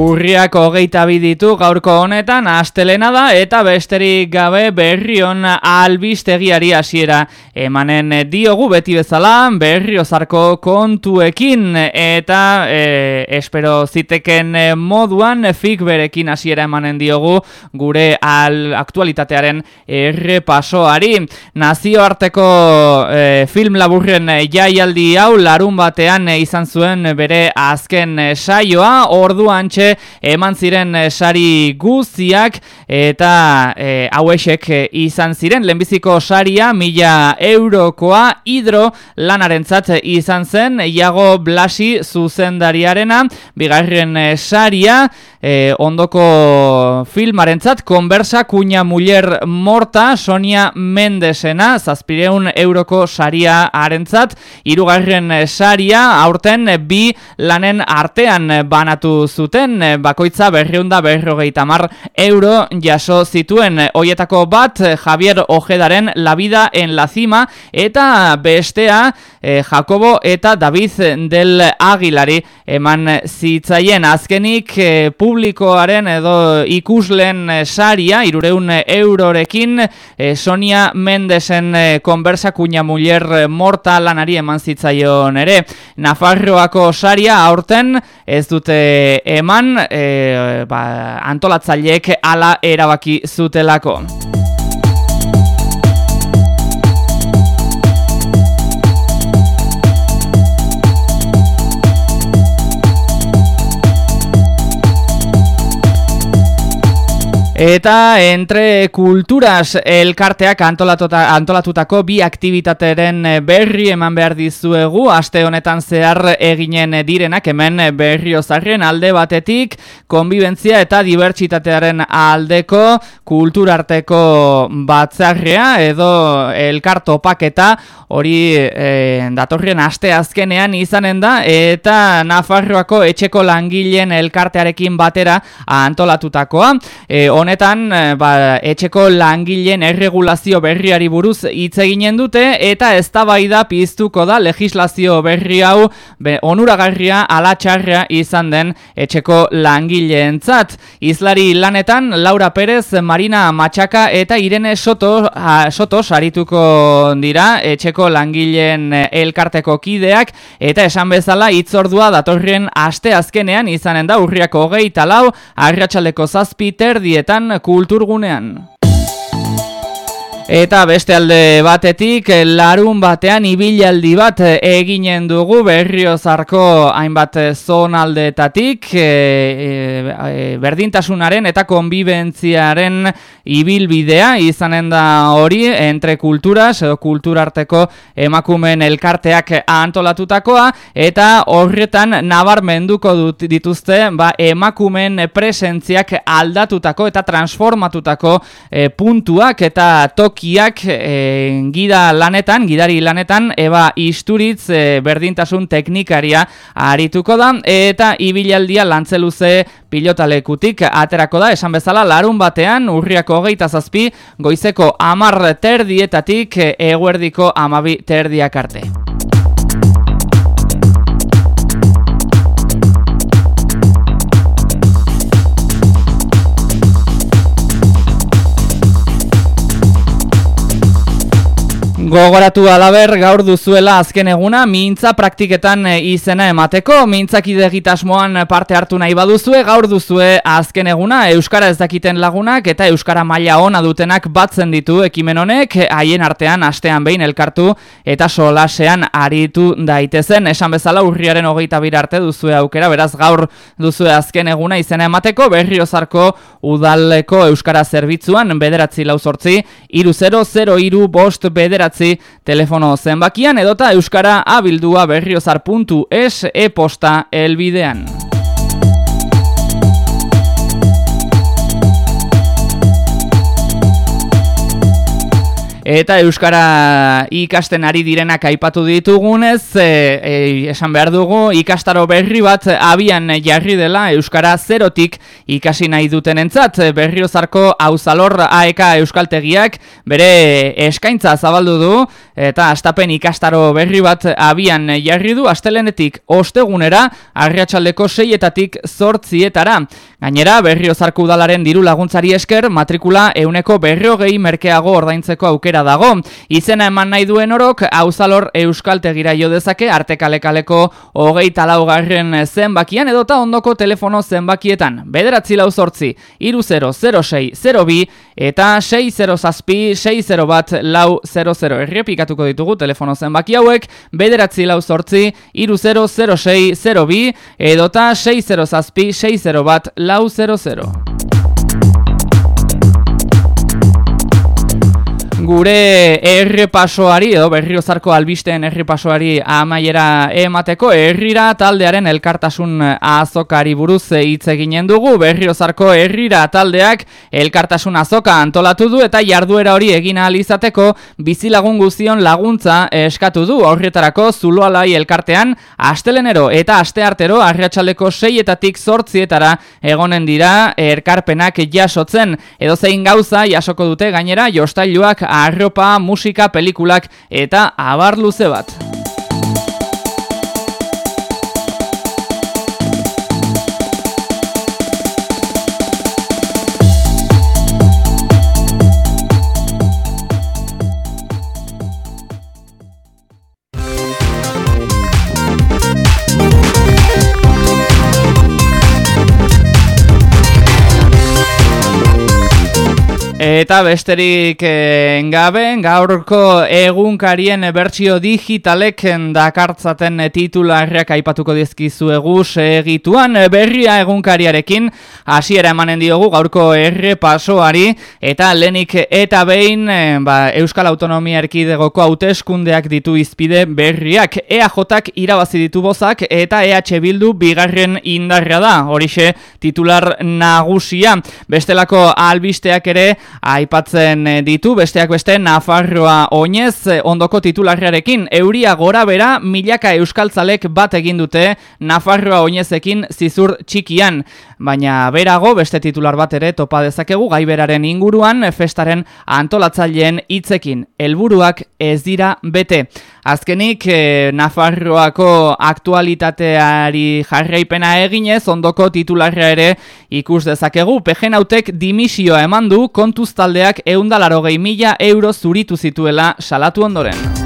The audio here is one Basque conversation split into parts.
Urriak hogeita biditu gaurko honetan astelena da eta besterik gabe berrion albistegiari hasiera. Emanen diogu beti bezala berriozarko kontuekin eta e, espero ziteken moduan fik berekin hasiera emanen diogu gure al aktualitatearen errepasoari. Nazioarteko e, film laburren jaialdi hau larun batean izan zuen bere azken saioa. Orduan eman ziren eh, sari guztiak eta e, hauesek eh, izan ziren. Lehenbiziko saria mila eurokoa hidro lanarentzat izan zen. Iago Blasi zuzendariarena bigarren saria ondoko filmarentzat konbersa kuña muller morta Sonia Mendesena zazpireun euroko saria arentzat irugarren saria aurten bi lanen artean banatu zuten. Eh, bakoitza berriunda berrogeita mar euro jaso zituen. Hoietako bat eh, Javier Ojedaren La Vida en la Cima. Eta bestea eh, Jacobo eta David del Aguilari eman zitzaien azkenik publikoaren edo ikuslen saria irureun eurorekin Sonia Mendesen konbersa kuña muller morta lanari eman zitzaion ere Nafarroako saria aurten ez dute eman e, ba, antolatzaileek ala erabaki zutelako. Eta entre kulturas elkarteak antolatuta, antolatutako bi aktivitateren berri eman behar dizuegu, aste honetan zehar eginen direnak hemen berriozarren alde batetik, konbibentzia eta dibertsitatearen aldeko kulturarteko batzarrea edo elkartopaketa hori e, datorren aste azkenean izanen da eta Nafarroako etxeko langileen elkartearekin batera antolatutakoa. E, honetan eh, ba, etxeko langileen erregulazio berriari buruz hitz eginen dute eta eztabaida piztuko da legislazio berri hau be, onuragarria alatxarra izan den etxeko langileentzat. Izlari lanetan Laura Perez, Marina Matxaka eta Irene Soto, a, Soto sarituko dira etxeko langileen elkarteko kideak eta esan bezala hitzordua datorren aste azkenean izanen da urriako hogeita lau, arratsaleko zazpi terdietan kulturgunean. Eta beste alde batetik, larun batean ibilaldi bat eginen dugu berriozarko hainbat zonaldetatik e, e, berdintasunaren eta konbibentziaren ibilbidea. Izanen da hori entre kulturas edo kulturarteko emakumen elkarteak antolatutakoa. Eta horretan nabarmenduko dut dituzte ba, emakumen presentziak aldatutako eta transformatutako e, puntuak eta toki tokiak e, gida lanetan, gidari lanetan, eba isturitz e, berdintasun teknikaria arituko da, eta ibilaldia lantzeluze pilotalekutik aterako da, esan bezala, larun batean, urriako hogeita zazpi, goizeko amar terdietatik, eguerdiko amabi terdiak arte. Gogoratu alaber gaur duzuela azken eguna mintza praktiketan eh, izena emateko. Mintzak idegitasmoan parte hartu nahi baduzue gaur duzue azken eguna. Euskara ez dakiten lagunak eta Euskara maila ona dutenak batzen ditu ekimen honek. Haien artean astean behin elkartu eta solasean aritu daitezen. Esan bezala urriaren hogeita bir arte duzue aukera. Beraz gaur duzue azken eguna izena emateko. Berriozarko udaleko Euskara zerbitzuan bederatzi lauzortzi iru 0 iru bost bederatzi telefono zenbakian edota euskara abildua berriozar.es e-posta elbidean. Eta Euskara ikasten ari direnak aipatu ditugunez, e, e, esan behar dugu, ikastaro berri bat abian jarri dela Euskara zerotik ikasi nahi duten entzat. Berriozarko hauzalor AEK Euskaltegiak bere eskaintza zabaldu du, eta astapen ikastaro berri bat abian jarri du astelenetik ostegunera arriatxaldeko seietatik zortzietara. Gainera, berriozarku udalaren diru laguntzari esker, matrikula euneko berriogei merkeago ordaintzeko aukera dago. Izena eman nahi duen orok, hauzalor euskaltegira jo dezake, artekalekaleko hogei talaugarren zenbakian edota ondoko telefono zenbakietan. Bederatzi lau zortzi, iru 0, 0, 6, 0, bi, eta 6, 0, zazpi, 6, 0, bat, lau, 0, 0. Errepikatuko ditugu telefono zenbaki hauek, bederatzi lau zortzi, iru 0, 0, 6, 0, bi, edota 6, 0, zazpi, 6, 0, bat, lau, lau 00. Gure errepasoari edo berriozarko albisteen errepasoari amaiera emateko herrira taldearen elkartasun azokari buruz hitz eginen dugu. Berriozarko herrira taldeak elkartasun azoka antolatu du eta jarduera hori egin ahal izateko bizilagun guztion laguntza eskatu du. Horretarako zuloalai elkartean astelenero eta asteartero arratsaldeko seietatik zortzietara egonen dira erkarpenak jasotzen. Edo zein gauza jasoko dute gainera jostailuak arropa, musika, pelikulak eta abar luze bat. Eta besterik engabe, eh, gaurko egunkarien bertsio digitalek dakartzaten titularrak aipatuko dizkizuegu segituan berria egunkariarekin. Hasiera emanen diogu gaurko errepasoari. Eta lenik eta behin eh, ba, Euskal Autonomia Erkidegoko hauteskundeak ditu izpide berriak. EAJak irabazi ditu bozak eta EH Bildu bigarren indarra da, horixe titular nagusia. Bestelako albisteak ere aipatzen eh, ditu, besteak beste Nafarroa oinez eh, ondoko titularrearekin, euria gora bera milaka euskaltzalek bat egin dute Nafarroa oinezekin zizur txikian, baina berago beste titular bat ere topa dezakegu gaiberaren inguruan festaren antolatzaileen hitzekin, helburuak ez dira bete. Azkenik, eh, Nafarroako aktualitateari jarraipena eginez, ondoko titularra ere ikus dezakegu. Pejenautek dimisioa eman du kontuz taldeak eundalaro gehi mila euro zuritu zituela salatu ondoren.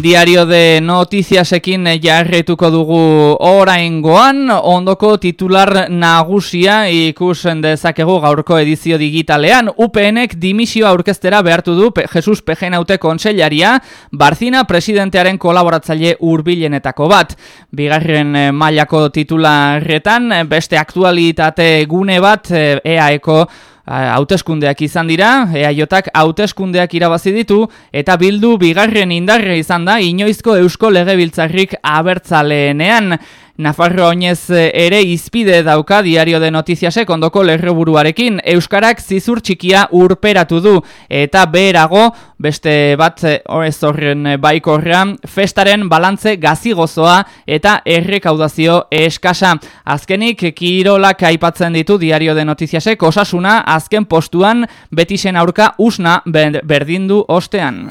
Diario de Noticiasekin jarretuko dugu oraingoan ondoko titular nagusia ikusen dezakegu gaurko edizio digitalean UPNek dimisio aurkeztera behartu du Jesus Pejenaute kontseilaria Barzina presidentearen kolaboratzaile hurbilenetako bat. Bigarren eh, mailako titularretan beste aktualitate gune bat EAEko eh, hauteskundeak izan dira, eaiotak hauteskundeak irabazi ditu, eta bildu bigarren indarre izan da, inoizko eusko legebiltzarrik abertzaleenean. Nafarro oinez eh, ere izpide dauka diario de notiziasek ondoko lerroburuarekin. Euskarak zizur txikia urperatu du eta beherago beste bat eh, ez horren eh, baikorrean festaren balantze gazigozoa eta errekaudazio eskasa. Azkenik kirolak aipatzen ditu diario de notiziasek osasuna azken postuan betisen aurka usna berdindu ostean.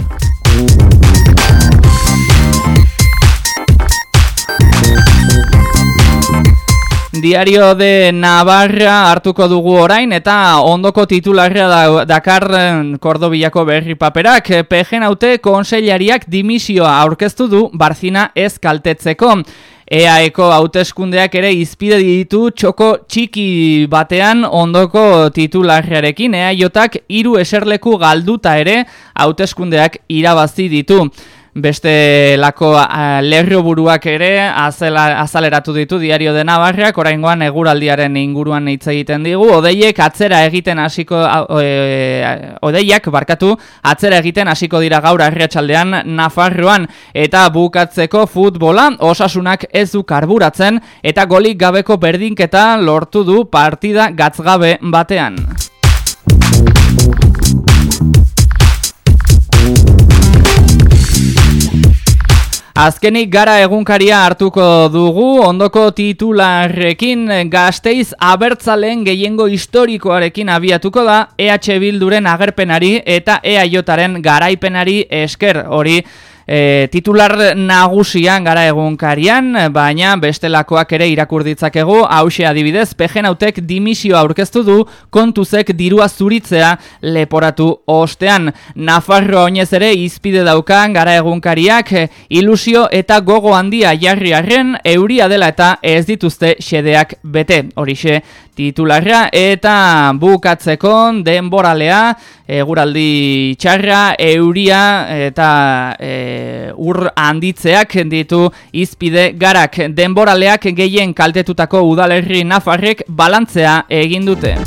Diario de Navarra hartuko dugu orain eta ondoko titularra da, Dakar Kordobiako berri paperak. Pegen haute konseilariak dimisioa aurkeztu du Barzina ez kaltetzeko. EAEko hauteskundeak ere izpide ditu txoko txiki batean ondoko titularrarekin. EAIotak hiru eserleku galduta ere hauteskundeak irabazi ditu beste lako lerro buruak ere azela, azaleratu ditu diario de Navarrak, oraingoan eguraldiaren inguruan hitz egiten digu, odeiek atzera egiten hasiko e, odeiak barkatu, atzera egiten hasiko dira gaur arriatsaldean Nafarroan, eta bukatzeko futbola osasunak ez du karburatzen, eta golik gabeko berdinketa lortu du partida gatzgabe batean. Azkenik gara egunkaria hartuko dugu, ondoko titularrekin gazteiz abertzalen gehiengo historikoarekin abiatuko da EH Bilduren agerpenari eta EAJaren garaipenari esker. Hori e, titular nagusian gara egunkarian, baina bestelakoak ere irakur ditzakegu, hause adibidez, pegen hautek dimisio aurkeztu du, kontuzek dirua zuritzea leporatu ostean. Nafarro oinez ere izpide daukan gara egunkariak, ilusio eta gogo handia jarri arren, euria dela eta ez dituzte xedeak bete. Horixe titularra eta bukatzeko denboralea, eguraldi txarra, euria eta e, ur handitzeak ditu izpide garak. Denboraleak gehien kaltetutako udalerri nafarrek balantzea egin dute.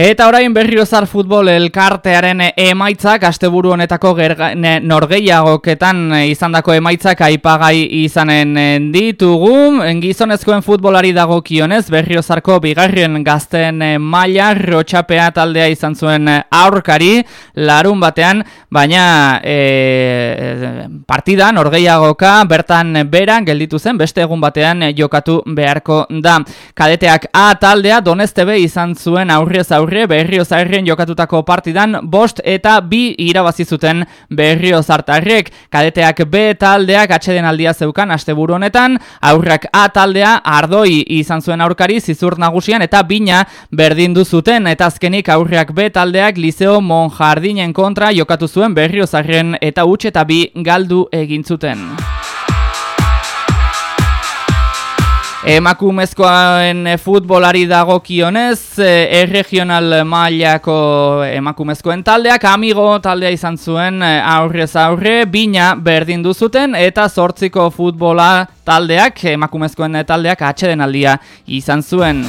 Eta orain berriozar futbol elkartearen emaitzak, asteburu honetako norgeiagoketan izandako emaitzak aipagai izanen ditugu. Gizonezkoen futbolari dago kionez, berriozarko bigarrien gazten maila rotxapea taldea izan zuen aurkari, larun batean, baina e, partida norgeiagoka bertan beran gelditu zen, beste egun batean jokatu beharko da. Kadeteak A taldea donestebe izan zuen aurrez aurre aurre berrio zairren jokatutako partidan bost eta bi irabazi zuten berrio zartarrek. Kadeteak B taldeak atxeden aldia zeukan asteburu honetan, aurrak A taldea ardoi izan zuen aurkari zizur nagusian eta bina berdindu zuten eta azkenik aurrak B taldeak Liceo Monjardinen kontra jokatu zuen berrio zairren eta utxe eta bi galdu egin zuten. Emakumezkoen futbolari dagokionez, erregional mailako emakumezkoen taldeak, amigo taldea izan zuen aurrez aurre, bina berdin duzuten eta zortziko futbola taldeak, emakumezkoen taldeak atxeden aldia izan zuen.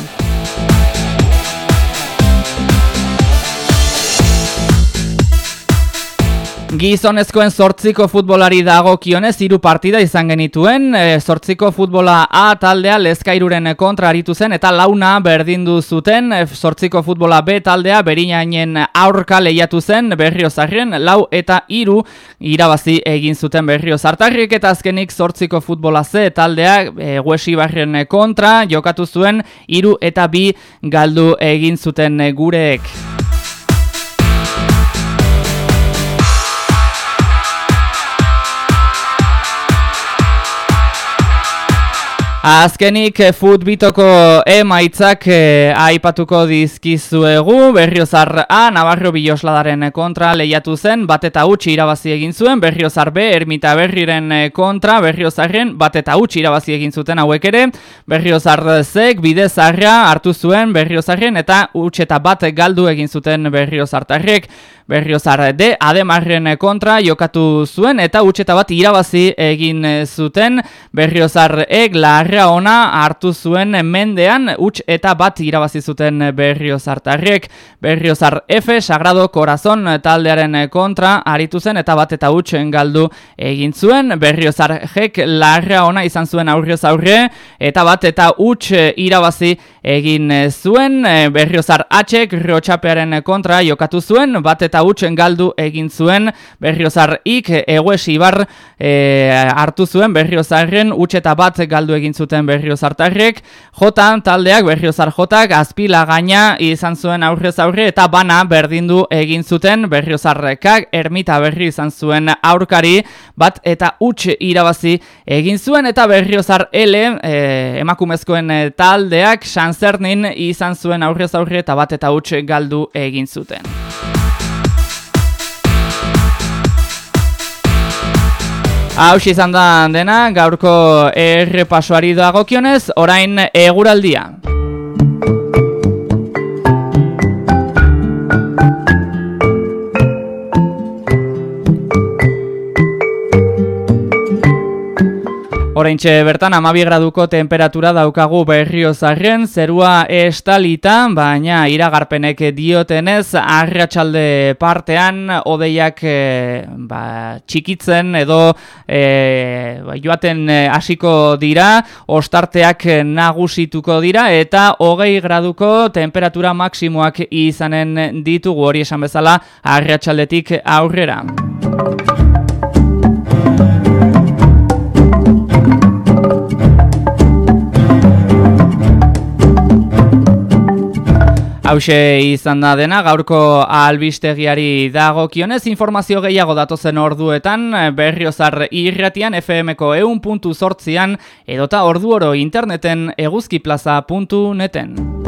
Gizonezkoen sortziko futbolari dago kionez, iru partida izan genituen, e, sortziko futbola A taldea lezkairuren kontra aritu zen, eta launa berdindu zuten, e, sortziko futbola B taldea berinainen aurka lehiatu zen, berrio zarren, lau eta iru irabazi egin zuten berrio zartarrik, eta azkenik sortziko futbola C taldea e, barren kontra, jokatu zuen, iru eta bi galdu egin zuten gureek. Azkenik eh, futbitoko emaitzak eh, aipatuko dizkizuegu, berriozar A, Navarro Bilosladaren kontra lehiatu zen, bat eta utzi irabazi egin zuen, berriozar B, Ermita Berriren eh, kontra, berriozarren, bat eta utzi irabazi egin zuten hauek ere, berriozar Zek, bidezarra hartu zuen berriozarren, eta utzi eta bat galdu egin zuten berriozartarrek, Berriozar de Ademarren kontra jokatu zuen eta utxeta bat irabazi egin zuten. Berriozar ek larra ona hartu zuen mendean utx eta bat irabazi zuten Berriozartarrek Berriozar F Sagrado Corazon taldearen kontra aritu zen eta bat eta utxen galdu egin zuen. Berriozar jek larra ona izan zuen aurrioz aurre eta bat eta utx irabazi egin zuen. Berriozar Hek Rotxapearen kontra jokatu zuen bat eta utxen galdu egin zuen. Berriozar ik eguesi bar e, hartu zuen berriozarren utxeta bat galdu egin zuten berriozartarrek jotan taldeak berriozar jotak azpila gaina izan zuen aurrez aurre eta bana berdindu egin zuten berriozarrekak ermita berri izan zuen aurkari bat eta utx irabazi egin zuen eta berriozar ele e, emakumezkoen taldeak sanzernin izan zuen aurrez aurre eta bat eta utx galdu egin zuten. Hau izan da dena, gaurko errepasoari dagokionez, orain eguraldia. Horeintxe bertan amabi graduko temperatura daukagu berriozarren, zerua estalita, baina iragarpenek diotenez, arratsalde partean, odeiak e, ba, txikitzen edo e, joaten eh, hasiko dira, ostarteak nagusituko dira, eta hogei graduko temperatura maksimoak izanen ditugu hori esan bezala arratsaldetik aurrera. Hauxe izan da dena, gaurko albistegiari dagokionez informazio gehiago datozen orduetan, berriozar irratian FM-ko eun puntu sortzian, edota ordu oro interneten eguzkiplaza.neten.